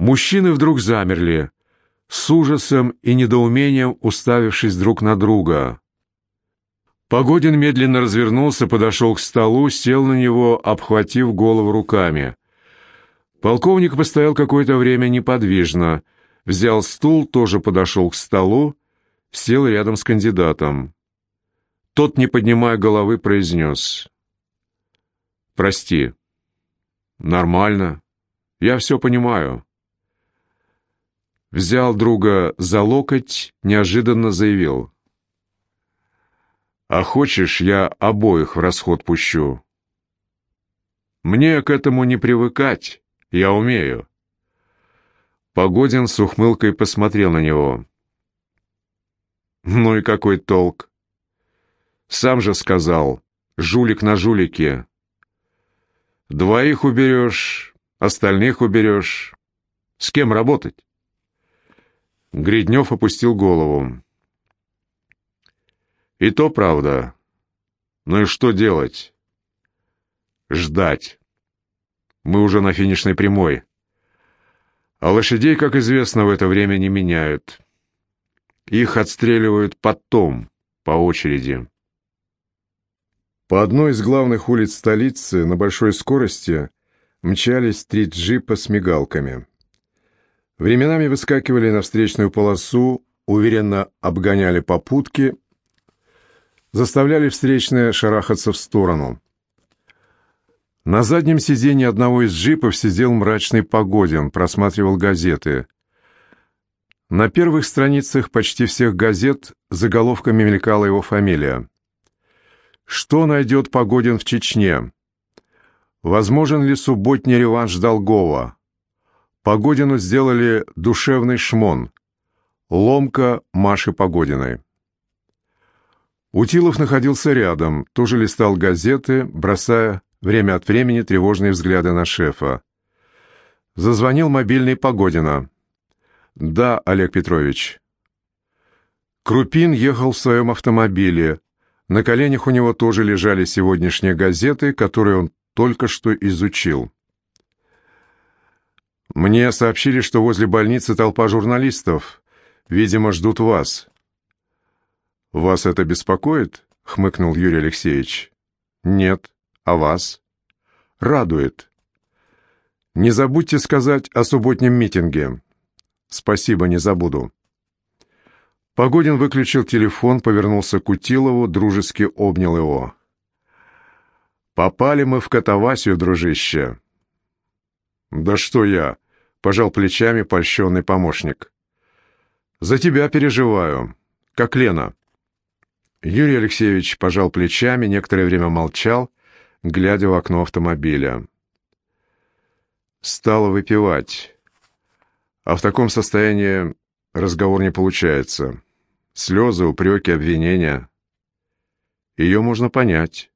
Мужчины вдруг замерли, с ужасом и недоумением уставившись друг на друга. Погодин медленно развернулся, подошел к столу, сел на него, обхватив голову руками. Полковник постоял какое-то время неподвижно, взял стул, тоже подошел к столу, сел рядом с кандидатом. Тот, не поднимая головы, произнес. «Прости». «Нормально. Я все понимаю». Взял друга за локоть, неожиданно заявил. «А хочешь, я обоих в расход пущу?» «Мне к этому не привыкать, я умею». Погодин с ухмылкой посмотрел на него. «Ну и какой толк? Сам же сказал, жулик на жулике. Двоих уберешь, остальных уберешь. С кем работать?» Гриднев опустил голову. «И то правда. Ну и что делать?» «Ждать. Мы уже на финишной прямой. А лошадей, как известно, в это время не меняют. Их отстреливают потом, по очереди». По одной из главных улиц столицы на большой скорости мчались три джипа с мигалками. Временами выскакивали на встречную полосу, уверенно обгоняли попутки, заставляли встречные шарахаться в сторону. На заднем сиденье одного из джипов сидел мрачный Погодин, просматривал газеты. На первых страницах почти всех газет заголовками мелькала его фамилия. Что найдет Погодин в Чечне? Возможен ли субботний реванш Долгова? Погодину сделали душевный шмон. Ломка Маши Погодиной. Утилов находился рядом, тоже листал газеты, бросая время от времени тревожные взгляды на шефа. Зазвонил мобильный Погодина. «Да, Олег Петрович». Крупин ехал в своем автомобиле, на коленях у него тоже лежали сегодняшние газеты, которые он только что изучил. «Мне сообщили, что возле больницы толпа журналистов. Видимо, ждут вас». «Вас это беспокоит?» — хмыкнул Юрий Алексеевич. «Нет. А вас?» «Радует. Не забудьте сказать о субботнем митинге». «Спасибо, не забуду». Погодин выключил телефон, повернулся к Утилову, дружески обнял его. «Попали мы в катавасию, дружище!» «Да что я!» — пожал плечами польщенный помощник. «За тебя переживаю. Как Лена». Юрий Алексеевич пожал плечами, некоторое время молчал, глядя в окно автомобиля. Стало выпивать. А в таком состоянии разговор не получается. Слезы, упреки, обвинения. Ее можно понять.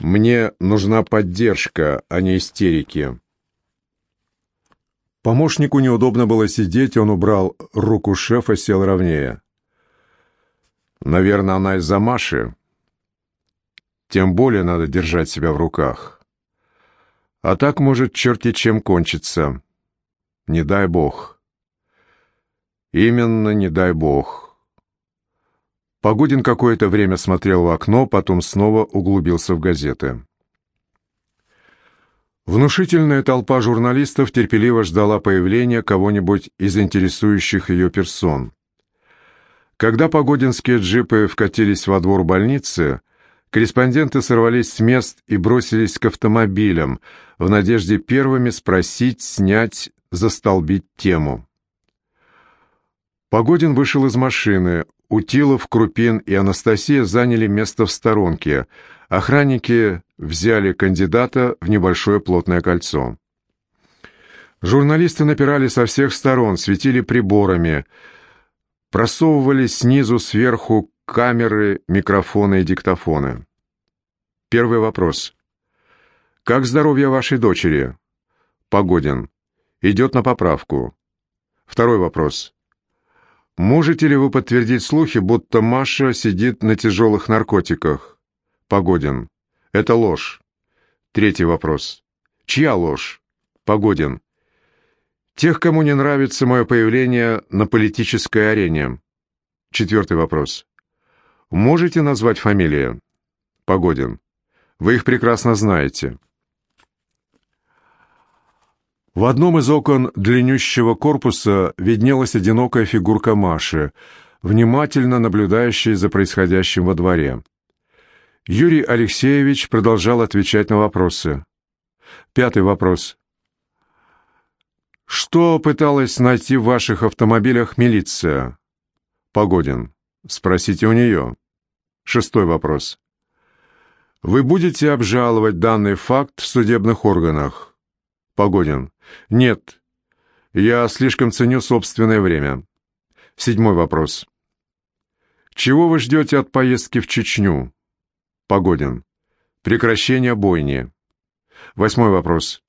Мне нужна поддержка, а не истерики. Помощнику неудобно было сидеть, он убрал руку шефа, сел ровнее. Наверное, она из-за Маши. Тем более надо держать себя в руках. А так может черти чем кончиться. Не дай бог. Именно, не дай бог. Погодин какое-то время смотрел в окно, потом снова углубился в газеты. Внушительная толпа журналистов терпеливо ждала появления кого-нибудь из интересующих ее персон. Когда погодинские джипы вкатились во двор больницы, корреспонденты сорвались с мест и бросились к автомобилям в надежде первыми спросить, снять, застолбить тему. Погодин вышел из машины. Утилов, Крупин и Анастасия заняли место в сторонке. Охранники взяли кандидата в небольшое плотное кольцо. Журналисты напирали со всех сторон, светили приборами, просовывали снизу сверху камеры, микрофоны и диктофоны. Первый вопрос. «Как здоровье вашей дочери?» «Погодин. Идет на поправку». Второй вопрос. Можете ли вы подтвердить слухи, будто Маша сидит на тяжелых наркотиках? Погодин. Это ложь. Третий вопрос. Чья ложь? Погодин. Тех, кому не нравится мое появление на политической арене. Четвертый вопрос. Можете назвать фамилии? Погодин. Вы их прекрасно знаете. В одном из окон длиннющего корпуса виднелась одинокая фигурка Маши, внимательно наблюдающая за происходящим во дворе. Юрий Алексеевич продолжал отвечать на вопросы. Пятый вопрос. Что пыталась найти в ваших автомобилях милиция? Погодин. Спросите у нее. Шестой вопрос. Вы будете обжаловать данный факт в судебных органах? Погодин. Нет. Я слишком ценю собственное время. Седьмой вопрос. Чего вы ждете от поездки в Чечню? Погодин. Прекращение бойни. Восьмой вопрос.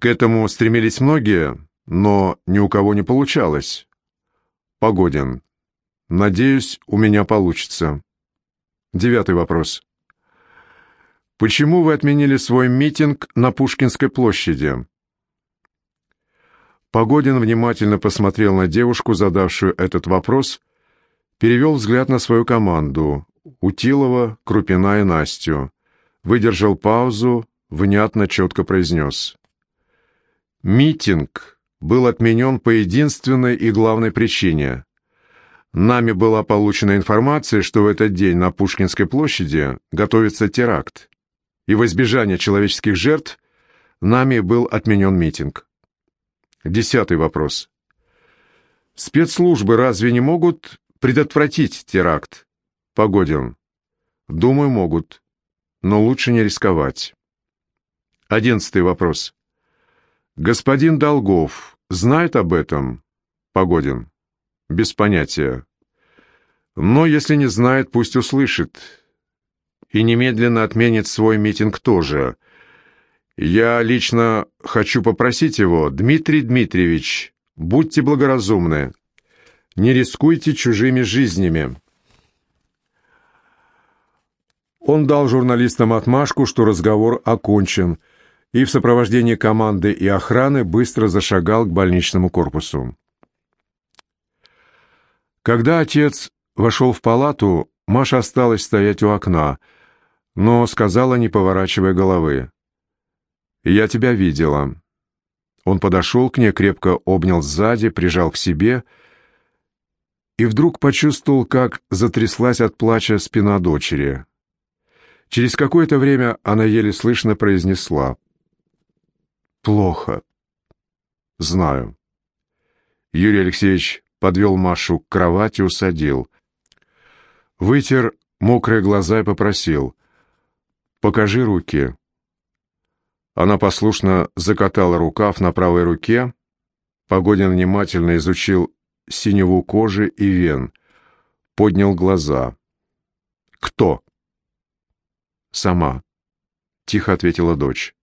К этому стремились многие, но ни у кого не получалось. Погодин. Надеюсь, у меня получится. Девятый вопрос. Почему вы отменили свой митинг на Пушкинской площади? Погодин внимательно посмотрел на девушку, задавшую этот вопрос, перевел взгляд на свою команду, Утилова, Крупина и Настю, выдержал паузу, внятно, четко произнес. «Митинг был отменен по единственной и главной причине. Нами была получена информация, что в этот день на Пушкинской площади готовится теракт, и в избежание человеческих жертв нами был отменен митинг. Десятый вопрос. Спецслужбы разве не могут предотвратить теракт? Погодин. Думаю, могут, но лучше не рисковать. Одиннадцатый вопрос. Господин Долгов знает об этом? Погодин. Без понятия. Но если не знает, пусть услышит. И немедленно отменит свой митинг тоже. Я лично хочу попросить его, Дмитрий Дмитриевич, будьте благоразумны. Не рискуйте чужими жизнями. Он дал журналистам отмашку, что разговор окончен, и в сопровождении команды и охраны быстро зашагал к больничному корпусу. Когда отец вошел в палату, Маша осталась стоять у окна, но сказала, не поворачивая головы. «Я тебя видела». Он подошел к ней, крепко обнял сзади, прижал к себе и вдруг почувствовал, как затряслась от плача спина дочери. Через какое-то время она еле слышно произнесла. «Плохо». «Знаю». Юрий Алексеевич подвел Машу к кровати, усадил. Вытер мокрые глаза и попросил. «Покажи руки». Она послушно закатала рукав на правой руке. Погодин внимательно изучил синеву кожи и вен. Поднял глаза. «Кто?» «Сама», — тихо ответила дочь.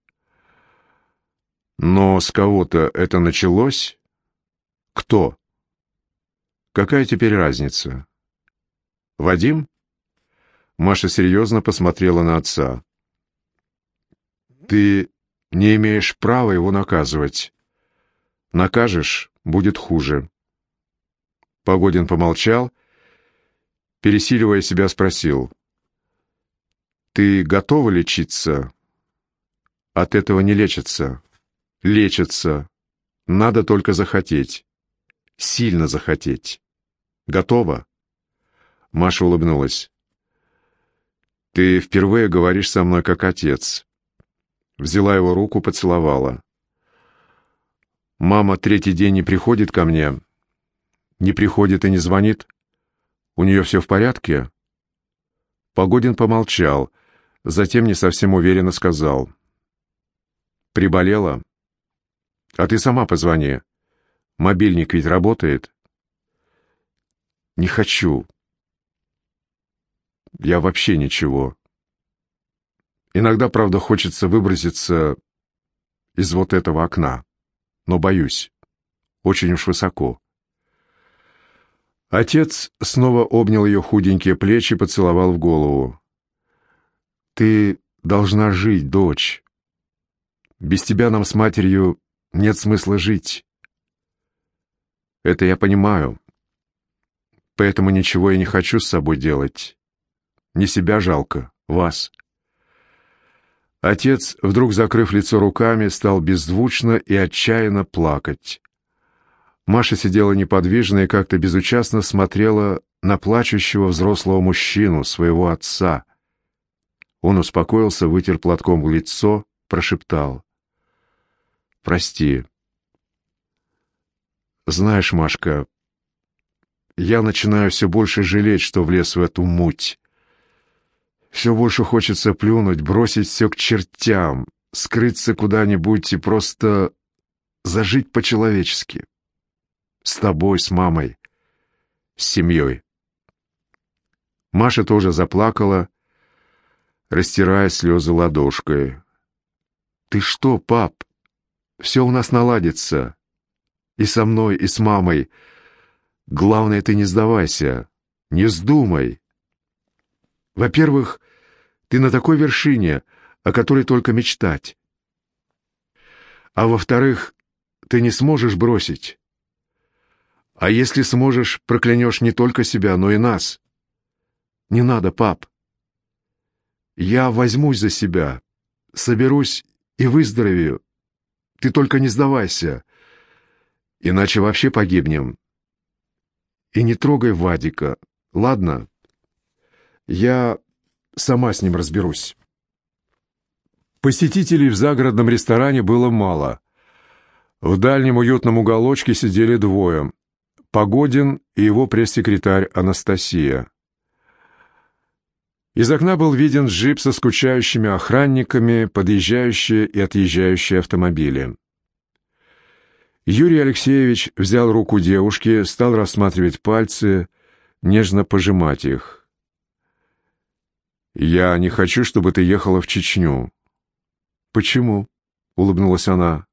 «Но с кого-то это началось? Кто? Какая теперь разница? Вадим?» Маша серьезно посмотрела на отца. «Ты не имеешь права его наказывать. Накажешь — будет хуже». Погодин помолчал, пересиливая себя, спросил. «Ты готова лечиться?» «От этого не лечится. Лечится. Надо только захотеть. Сильно захотеть. Готова?» Маша улыбнулась. «Ты впервые говоришь со мной как отец взяла его руку, поцеловала. «Мама третий день не приходит ко мне? Не приходит и не звонит? У нее все в порядке?» Погодин помолчал, затем не совсем уверенно сказал. «Приболела? А ты сама позвони. Мобильник ведь работает?» «Не хочу. Я вообще ничего». Иногда, правда, хочется выброситься из вот этого окна, но боюсь. Очень уж высоко. Отец снова обнял ее худенькие плечи, поцеловал в голову. «Ты должна жить, дочь. Без тебя нам с матерью нет смысла жить. Это я понимаю. Поэтому ничего я не хочу с собой делать. Не себя жалко, вас. Отец, вдруг закрыв лицо руками, стал беззвучно и отчаянно плакать. Маша сидела неподвижно и как-то безучастно смотрела на плачущего взрослого мужчину, своего отца. Он успокоился, вытер платком лицо, прошептал. «Прости. Знаешь, Машка, я начинаю все больше жалеть, что влез в эту муть. Все больше хочется плюнуть, бросить все к чертям, скрыться куда-нибудь и просто зажить по-человечески. С тобой, с мамой, с семьей. Маша тоже заплакала, растирая слезы ладошкой. «Ты что, пап? Все у нас наладится. И со мной, и с мамой. Главное, ты не сдавайся, не вздумай. Во-первых, ты на такой вершине, о которой только мечтать. А во-вторых, ты не сможешь бросить. А если сможешь, проклянешь не только себя, но и нас. Не надо, пап. Я возьмусь за себя, соберусь и выздоровею. Ты только не сдавайся, иначе вообще погибнем. И не трогай Вадика, ладно? Я сама с ним разберусь. Посетителей в загородном ресторане было мало. В дальнем уютном уголочке сидели двое. Погодин и его пресс-секретарь Анастасия. Из окна был виден джип со скучающими охранниками, подъезжающие и отъезжающие автомобили. Юрий Алексеевич взял руку девушки, стал рассматривать пальцы, нежно пожимать их. «Я не хочу, чтобы ты ехала в Чечню». «Почему?» — улыбнулась она.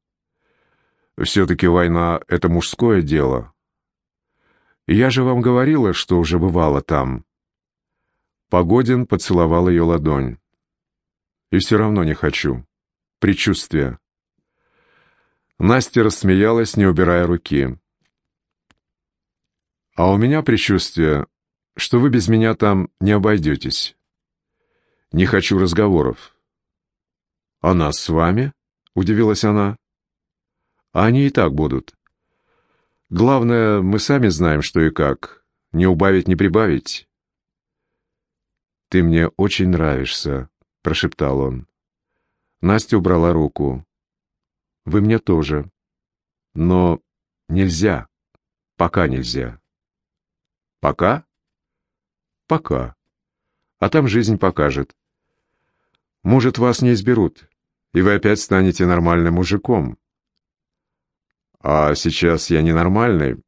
«Все-таки война — это мужское дело. Я же вам говорила, что уже бывала там». Погодин поцеловал ее ладонь. «И все равно не хочу. Предчувствие». Настя рассмеялась, не убирая руки. «А у меня предчувствие, что вы без меня там не обойдетесь». Не хочу разговоров. «А нас с вами?» — удивилась она. «А они и так будут. Главное, мы сами знаем, что и как. Не убавить, не прибавить». «Ты мне очень нравишься», — прошептал он. Настя убрала руку. «Вы мне тоже. Но нельзя. Пока нельзя». «Пока?» «Пока. А там жизнь покажет. Может, вас не изберут, и вы опять станете нормальным мужиком. А сейчас я ненормальный.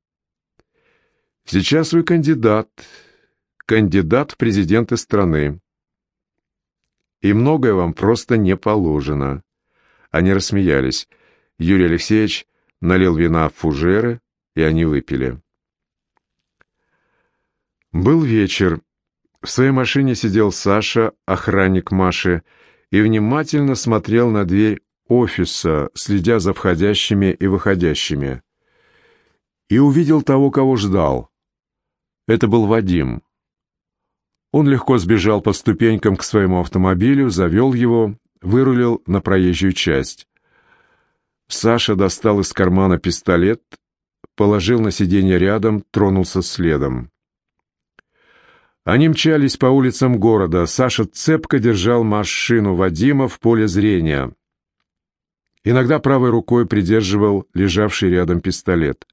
Сейчас вы кандидат, кандидат в президенты страны. И многое вам просто не положено. Они рассмеялись. Юрий Алексеевич налил вина в фужеры, и они выпили. Был вечер. В своей машине сидел Саша, охранник Маши, и внимательно смотрел на дверь офиса, следя за входящими и выходящими. И увидел того, кого ждал. Это был Вадим. Он легко сбежал по ступенькам к своему автомобилю, завел его, вырулил на проезжую часть. Саша достал из кармана пистолет, положил на сиденье рядом, тронулся следом. Они мчались по улицам города. Саша цепко держал машину Вадима в поле зрения. Иногда правой рукой придерживал лежавший рядом пистолет.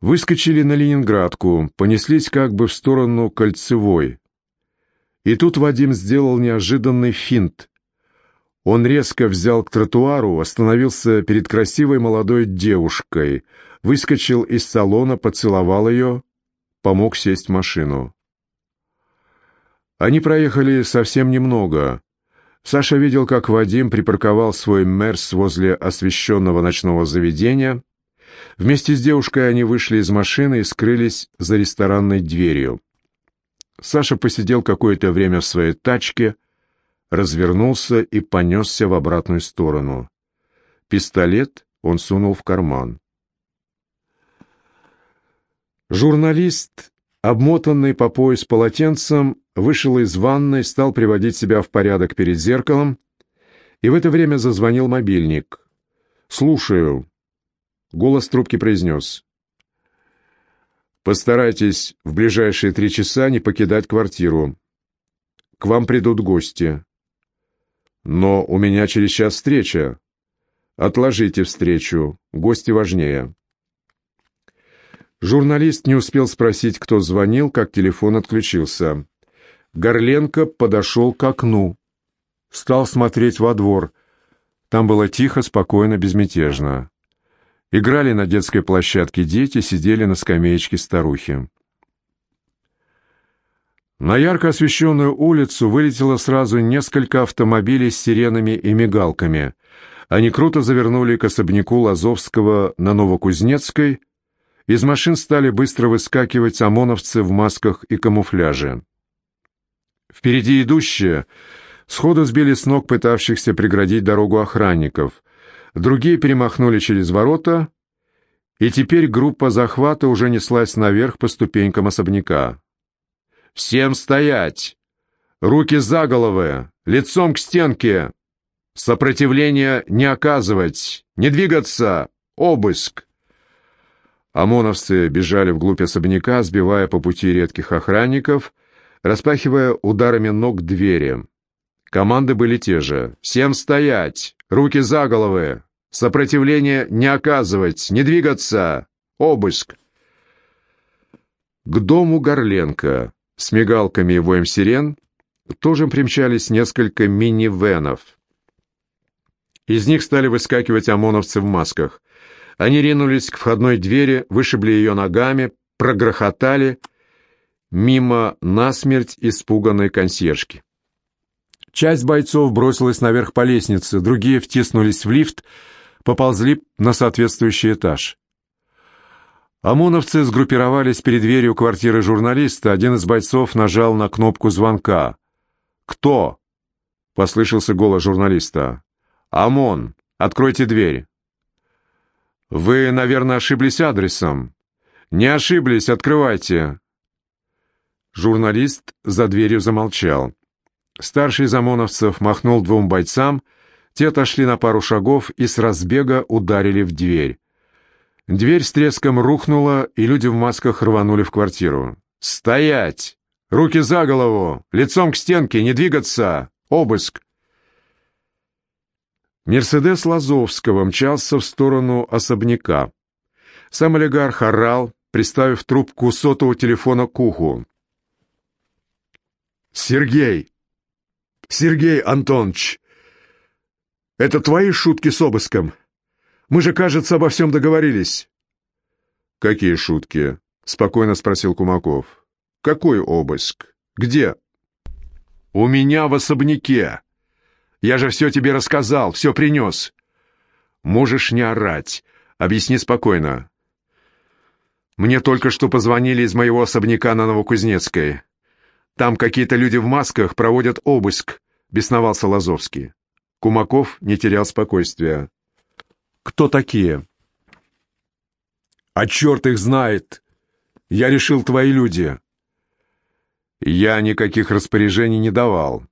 Выскочили на Ленинградку, понеслись как бы в сторону Кольцевой. И тут Вадим сделал неожиданный финт. Он резко взял к тротуару, остановился перед красивой молодой девушкой, выскочил из салона, поцеловал ее, помог сесть в машину. Они проехали совсем немного. Саша видел, как Вадим припарковал свой «Мерс» возле освещенного ночного заведения. Вместе с девушкой они вышли из машины и скрылись за ресторанной дверью. Саша посидел какое-то время в своей тачке, развернулся и понесся в обратную сторону. Пистолет он сунул в карман. Журналист, обмотанный по пояс полотенцем, вышел из ванной, стал приводить себя в порядок перед зеркалом, и в это время зазвонил мобильник. «Слушаю», — голос трубки произнес. «Постарайтесь в ближайшие три часа не покидать квартиру. К вам придут гости». «Но у меня через час встреча». «Отложите встречу, гости важнее». Журналист не успел спросить, кто звонил, как телефон отключился. Горленко подошел к окну. Стал смотреть во двор. Там было тихо, спокойно, безмятежно. Играли на детской площадке дети, сидели на скамеечке старухи. На ярко освещенную улицу вылетело сразу несколько автомобилей с сиренами и мигалками. Они круто завернули к особняку Лазовского на Новокузнецкой, из машин стали быстро выскакивать ОМОНовцы в масках и камуфляже. Впереди идущие сходу сбили с ног пытавшихся преградить дорогу охранников. Другие перемахнули через ворота, и теперь группа захвата уже неслась наверх по ступенькам особняка. «Всем стоять! Руки за головы! Лицом к стенке! Сопротивления не оказывать! Не двигаться! Обыск!» ОМОНовцы бежали вглубь особняка, сбивая по пути редких охранников, распахивая ударами ног двери. Команды были те же. «Всем стоять! Руки за головы! Сопротивление не оказывать! Не двигаться! Обыск!» К дому Горленко с мигалками и воем сирен тоже примчались несколько мини-венов. Из них стали выскакивать ОМОНовцы в масках. Они ринулись к входной двери, вышибли ее ногами, прогрохотали мимо насмерть испуганной консьержки. Часть бойцов бросилась наверх по лестнице, другие втиснулись в лифт, поползли на соответствующий этаж. ОМОНовцы сгруппировались перед дверью квартиры журналиста. Один из бойцов нажал на кнопку звонка. «Кто?» — послышался голос журналиста. «ОМОН, откройте дверь». «Вы, наверное, ошиблись адресом». «Не ошиблись, открывайте». Журналист за дверью замолчал. Старший из ОМОНовцев махнул двум бойцам, те отошли на пару шагов и с разбега ударили в дверь. Дверь с треском рухнула, и люди в масках рванули в квартиру. «Стоять! Руки за голову! Лицом к стенке! Не двигаться! Обыск!» Мерседес Лазовского мчался в сторону особняка. Сам олигарх орал, приставив трубку сотового телефона к уху. «Сергей! Сергей Антонович! Это твои шутки с обыском? Мы же, кажется, обо всем договорились». «Какие шутки?» — спокойно спросил Кумаков. «Какой обыск? Где?» «У меня в особняке. Я же все тебе рассказал, все принес. Можешь не орать. Объясни спокойно. Мне только что позвонили из моего особняка на Новокузнецкой. Там какие-то люди в масках проводят обыск, бесновался Лазовский. Кумаков не терял спокойствия. Кто такие? А черт их знает. Я решил, твои люди. Я никаких распоряжений не давал.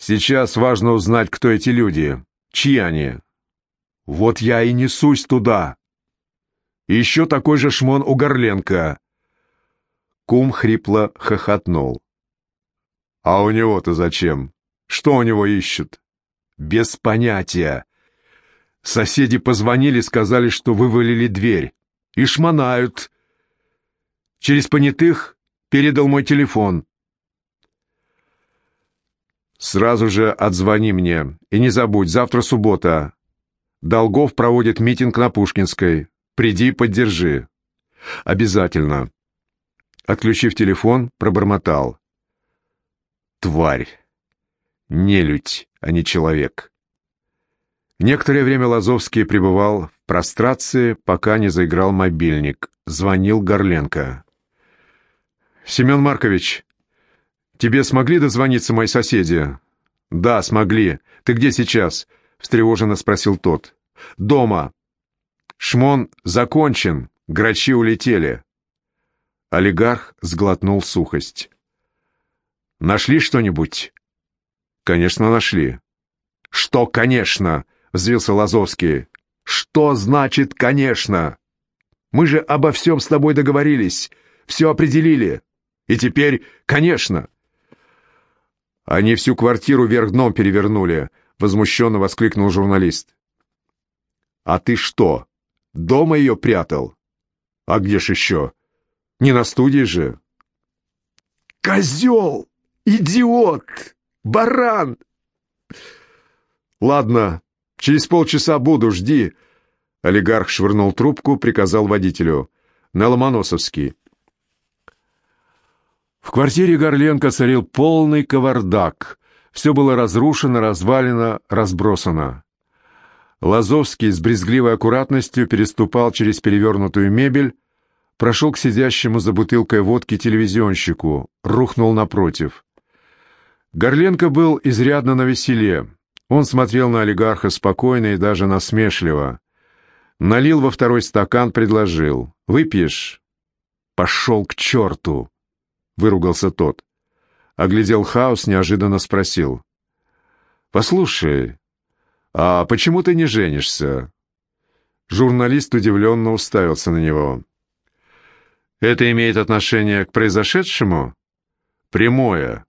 Сейчас важно узнать, кто эти люди, чьи они. Вот я и несусь туда. Еще такой же шмон у Горленко. Кум хрипло хохотнул. А у него-то зачем? Что у него ищут? Без понятия. Соседи позвонили, сказали, что вывалили дверь. И шмонают. Через понятых передал мой телефон. Сразу же отзвони мне. И не забудь, завтра суббота. Долгов проводит митинг на Пушкинской. Приди, поддержи. Обязательно. Отключив телефон, пробормотал. Тварь. Нелюдь, а не человек. Некоторое время Лазовский пребывал в прострации, пока не заиграл мобильник. Звонил Горленко. «Семен Маркович, «Тебе смогли дозвониться мои соседи?» «Да, смогли. Ты где сейчас?» — встревоженно спросил тот. «Дома. Шмон закончен. Грачи улетели». Олигарх сглотнул сухость. «Нашли что-нибудь?» «Конечно, нашли». «Что «конечно»?» — взвился Лазовский. «Что значит «конечно»? Мы же обо всем с тобой договорились, все определили. И теперь «конечно». «Они всю квартиру вверх дном перевернули», — возмущенно воскликнул журналист. «А ты что, дома ее прятал?» «А где ж еще? Не на студии же?» «Козел! Идиот! Баран!» «Ладно, через полчаса буду, жди». Олигарх швырнул трубку, приказал водителю. «На Ломоносовский». В квартире Горленко царил полный кавардак. Все было разрушено, развалено, разбросано. Лазовский с брезгливой аккуратностью переступал через перевернутую мебель, прошел к сидящему за бутылкой водки телевизионщику, рухнул напротив. Горленко был изрядно на веселе. Он смотрел на олигарха спокойно и даже насмешливо. Налил во второй стакан, предложил. «Выпьешь?» «Пошел к черту!» — выругался тот. Оглядел хаос, неожиданно спросил. «Послушай, а почему ты не женишься?» Журналист удивленно уставился на него. «Это имеет отношение к произошедшему?» «Прямое.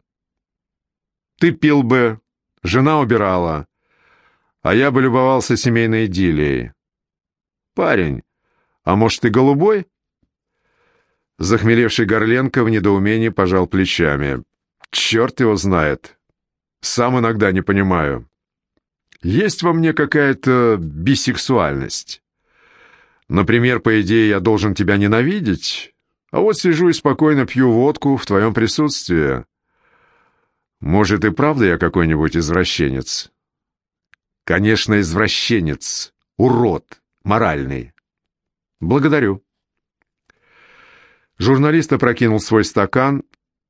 Ты пил бы, жена убирала, а я бы любовался семейной идиллией. Парень, а может, ты голубой?» Захмелевший Горленко в недоумении пожал плечами. «Черт его знает. Сам иногда не понимаю. Есть во мне какая-то бисексуальность. Например, по идее, я должен тебя ненавидеть, а вот сижу и спокойно пью водку в твоем присутствии. Может, и правда я какой-нибудь извращенец?» «Конечно, извращенец. Урод. Моральный. Благодарю». Журналист опрокинул свой стакан,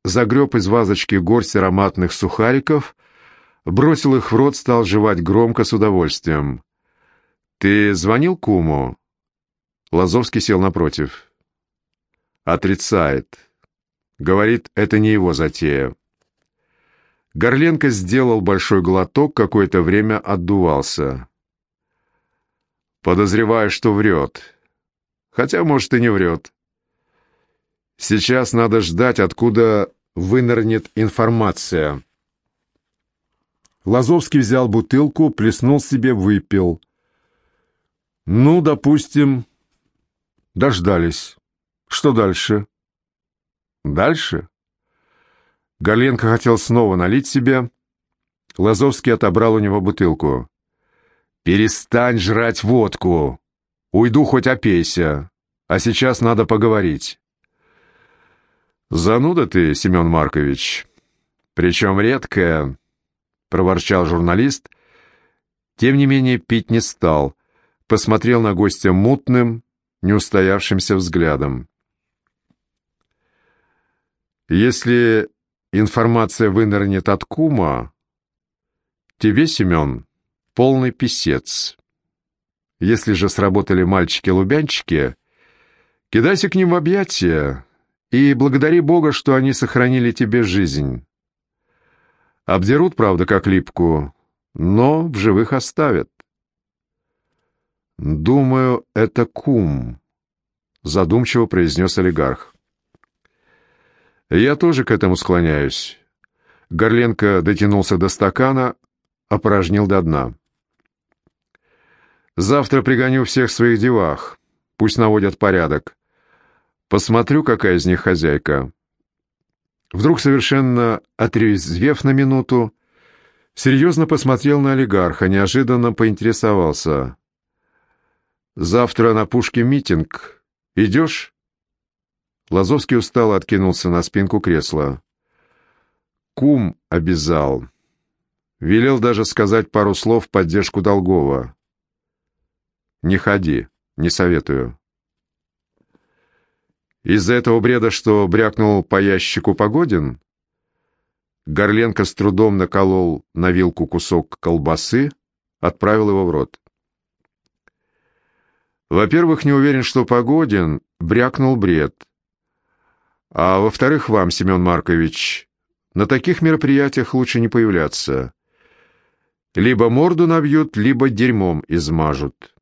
загреб из вазочки горсть ароматных сухариков, бросил их в рот, стал жевать громко с удовольствием. «Ты звонил куму?» Лазовский сел напротив. «Отрицает. Говорит, это не его затея». Горленко сделал большой глоток, какое-то время отдувался. «Подозреваю, что врет. Хотя, может, и не врет. Сейчас надо ждать, откуда вынырнет информация. Лазовский взял бутылку, плеснул себе, выпил. Ну, допустим, дождались. Что дальше? Дальше? Галенко хотел снова налить себе. Лазовский отобрал у него бутылку. «Перестань жрать водку! Уйду хоть опейся, а сейчас надо поговорить». «Зануда ты, Семен Маркович. Причем редкая», — проворчал журналист. Тем не менее пить не стал, посмотрел на гостя мутным, неустоявшимся взглядом. «Если информация вынырнет от кума, тебе, Семен, полный писец. Если же сработали мальчики-лубянчики, кидайся к ним в объятия» И благодари Бога, что они сохранили тебе жизнь. Обдерут, правда, как липку, но в живых оставят. «Думаю, это кум», — задумчиво произнес олигарх. «Я тоже к этому склоняюсь». Горленко дотянулся до стакана, опорожнил до дна. «Завтра пригоню всех своих девах. Пусть наводят порядок. Посмотрю, какая из них хозяйка. Вдруг, совершенно отрезвев на минуту, серьезно посмотрел на олигарха, неожиданно поинтересовался. «Завтра на пушке митинг. Идешь?» Лазовский устало откинулся на спинку кресла. «Кум обязал. Велел даже сказать пару слов в поддержку Долгова. Не ходи, не советую». Из-за этого бреда, что брякнул по ящику Погодин? Горленко с трудом наколол на вилку кусок колбасы, отправил его в рот. Во-первых, не уверен, что Погодин брякнул бред. А во-вторых, вам, Семен Маркович, на таких мероприятиях лучше не появляться. Либо морду набьют, либо дерьмом измажут.